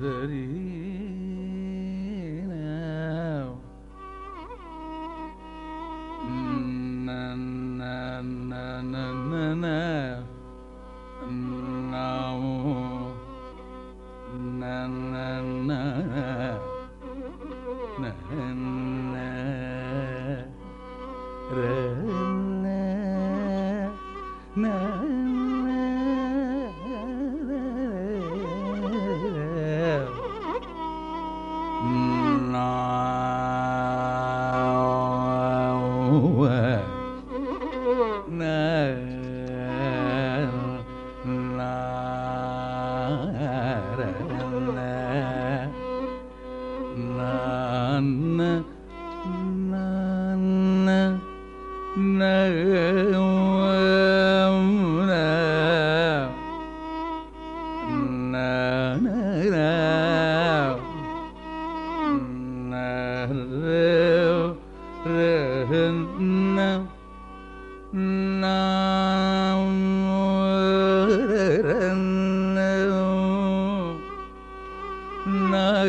غريب na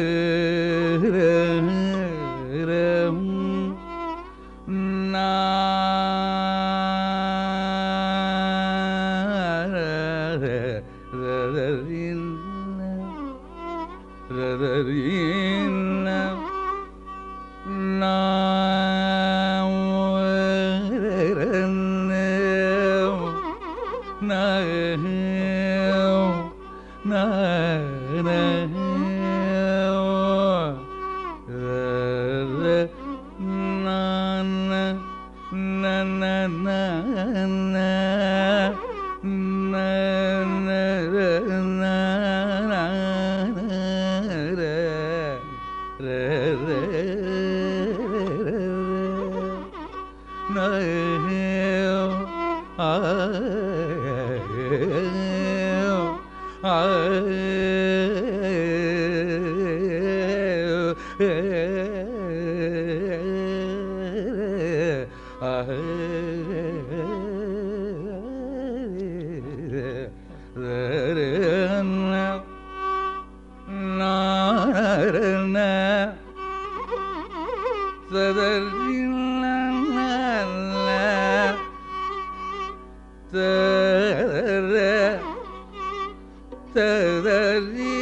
la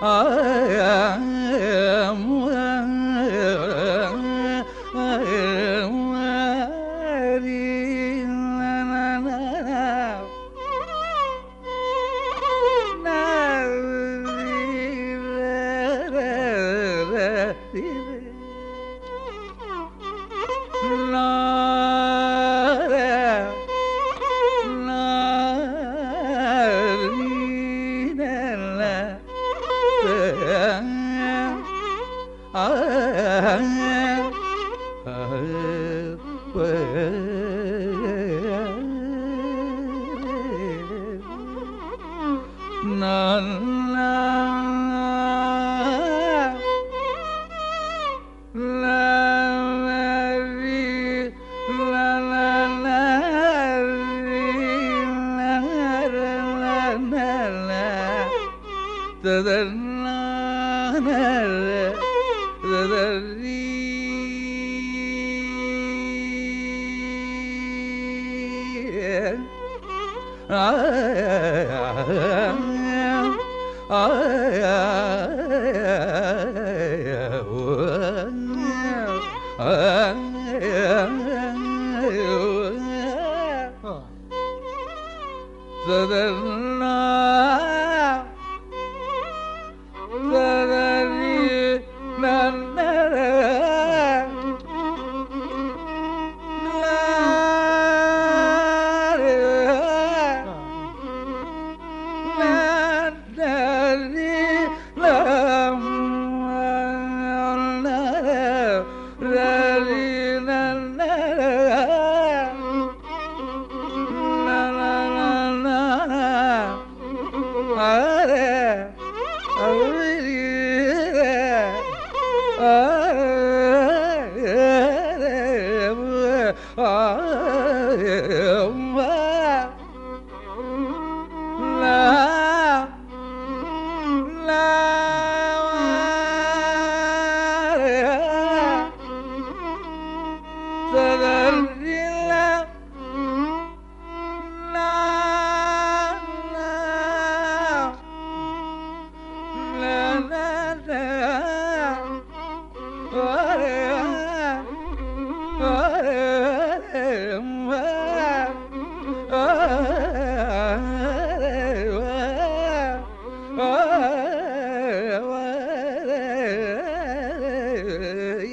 哎呀。the night.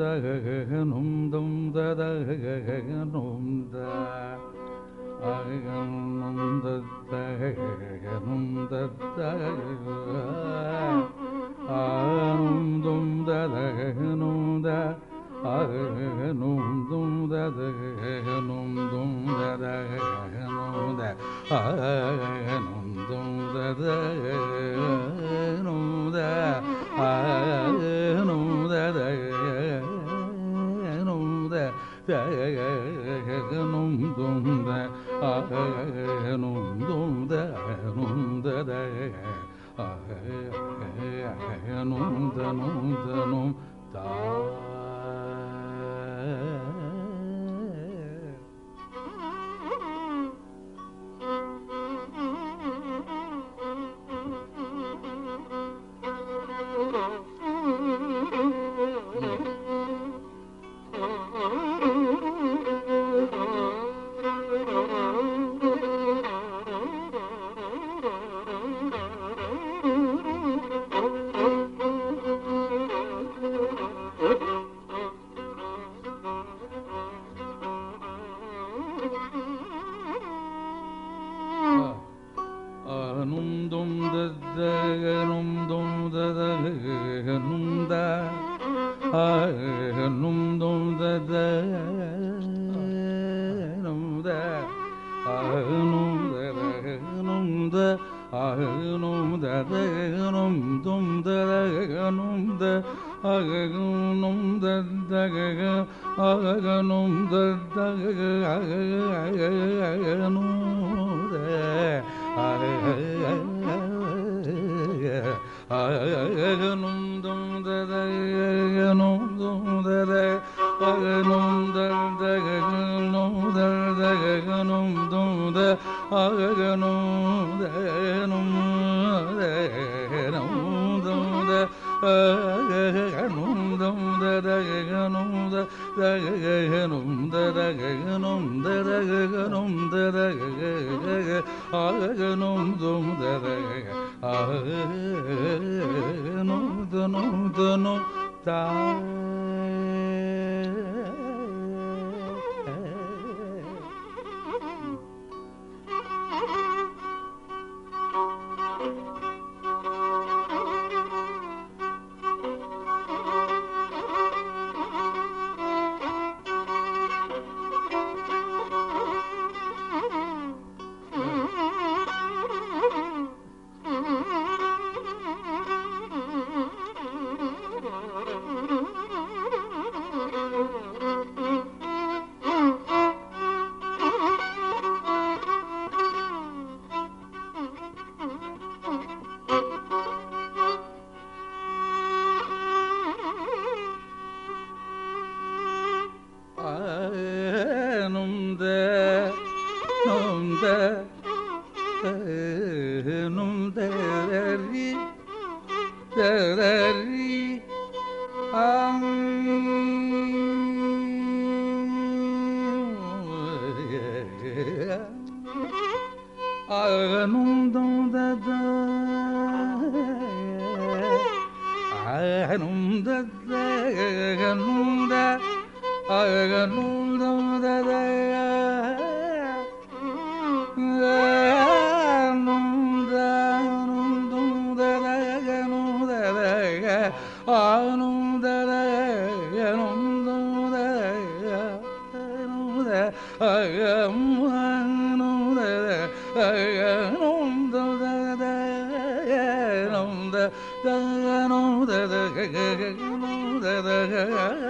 da ga ga ga num dum da da ga ga ga num no, no, no, no, no da da ga ga ga no da da ga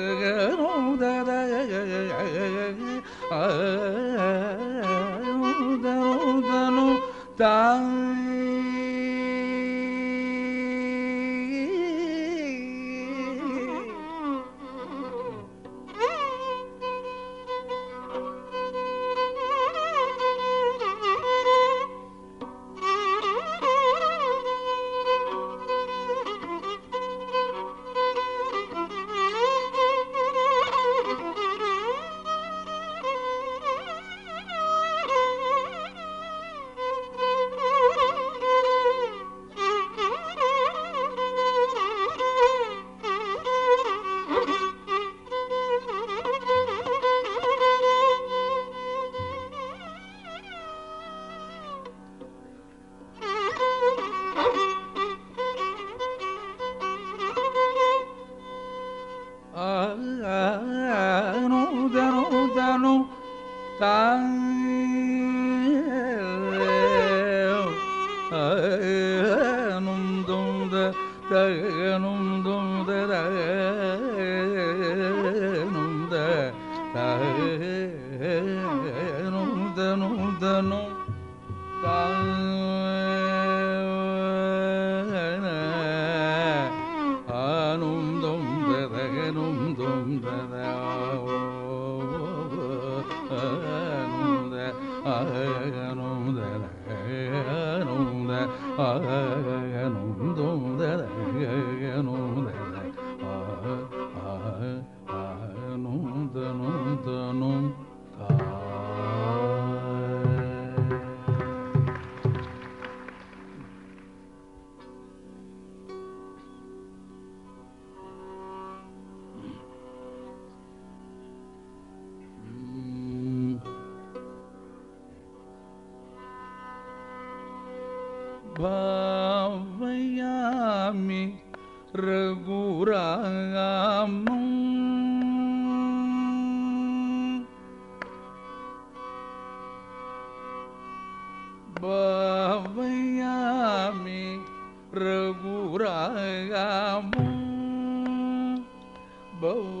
Oh.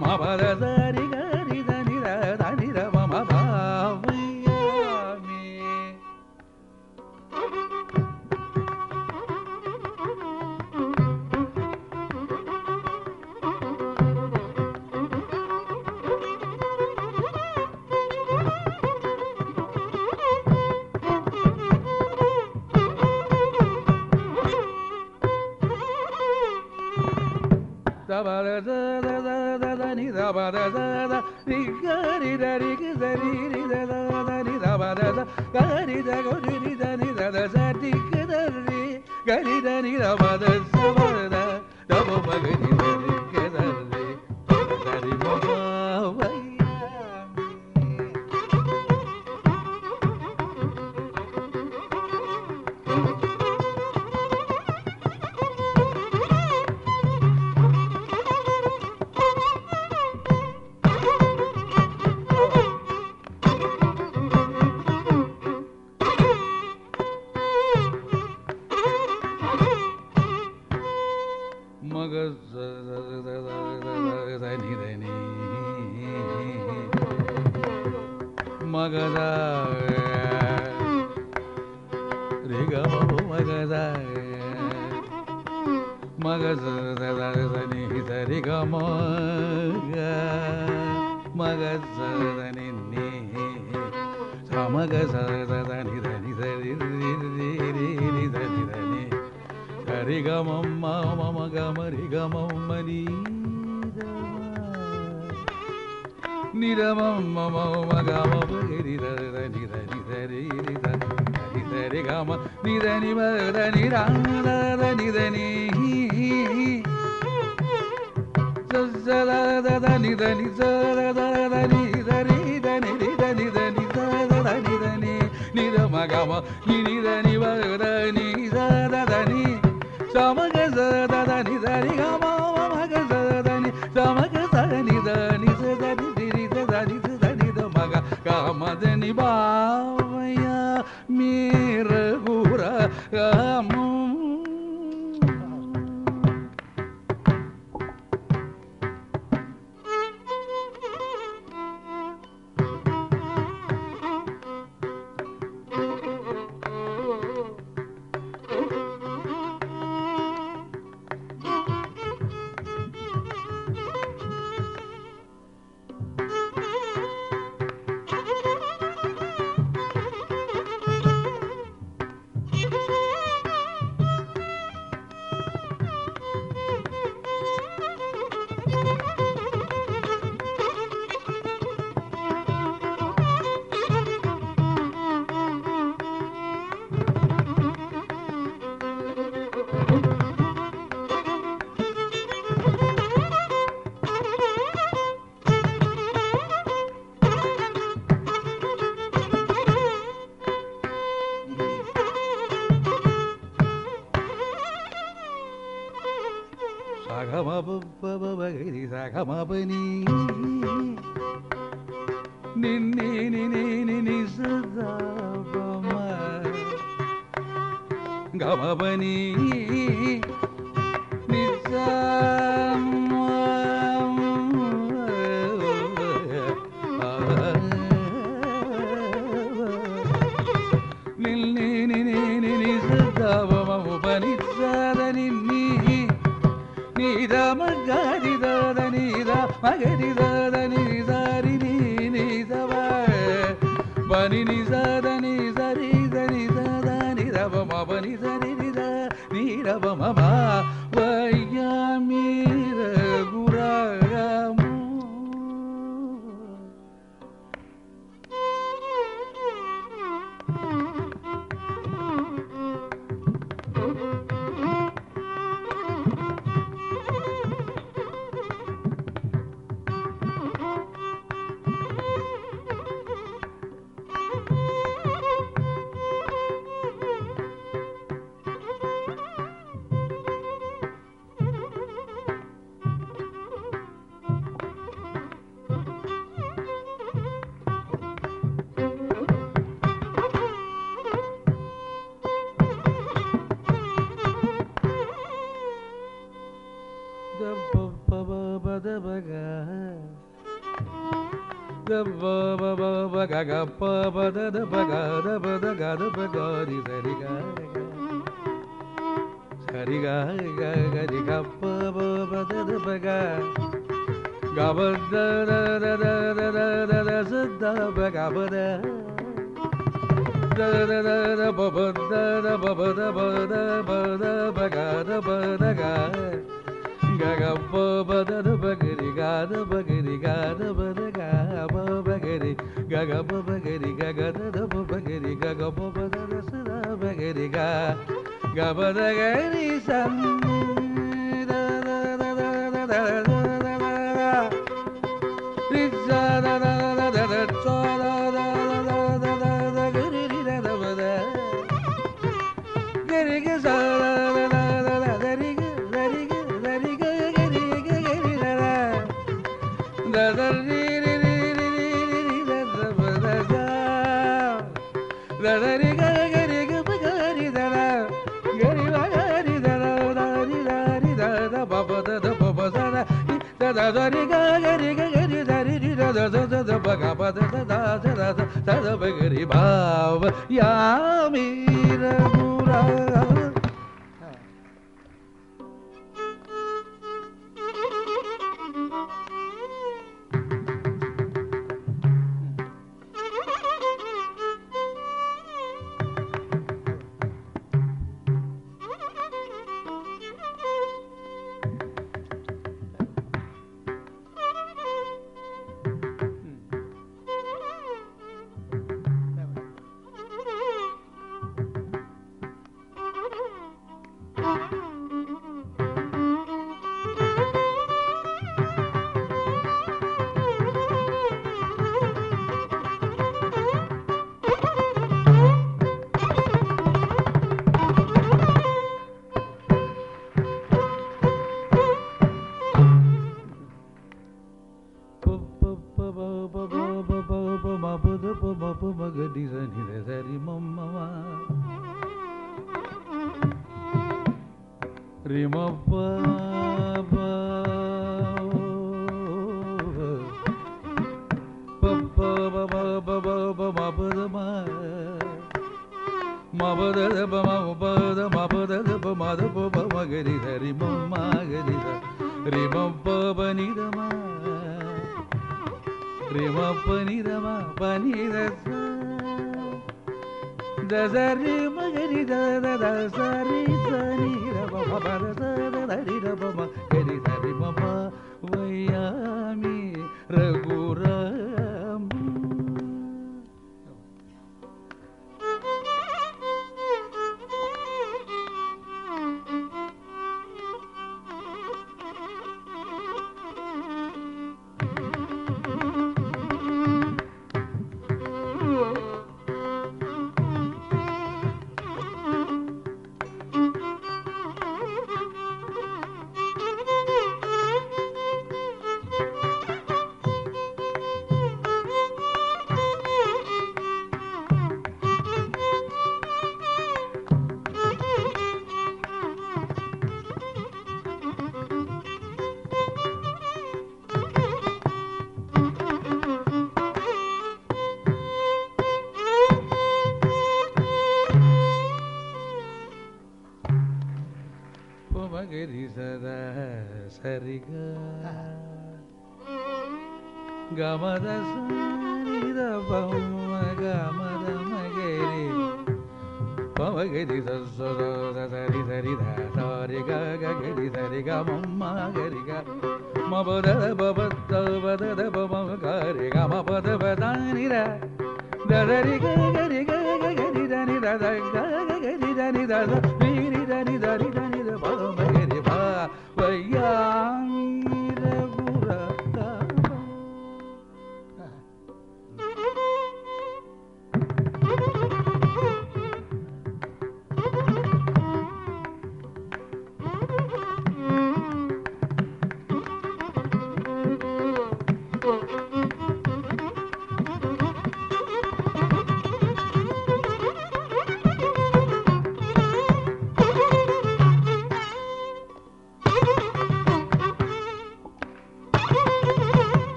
ma ba da da నీద మగారి దాద నీద మగరి దాద నీదారి నీ నీదవ బని నిజాద నీజరి దరి దాద నిరవ మవ నిజరి నీరవ మమ bagari gada da da badaga ba bagari da ba bagari gaga da ba bagari gaga ba da da bagari ga ga da da da da da da da da da da da da da da da da da Yami நவரசம்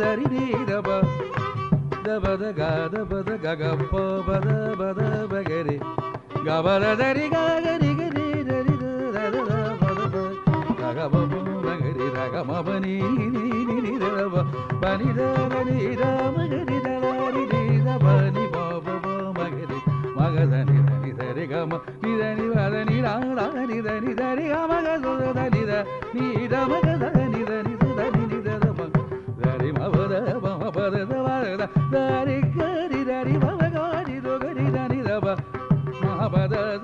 దరి దబ దబద గబద గగప్ప బద బద బగరి గబద దరి గగరి గరి దరి దద బద గగబబ నగరి రగమబని ని దబ బని దగని రామ గరి దరి దబని బాబ మగరి మగదని దని దరి గమ ని దని వదని రా రా ని దని దరి గమ గద దని ద ని ద మగద ని దని దని Mahabharata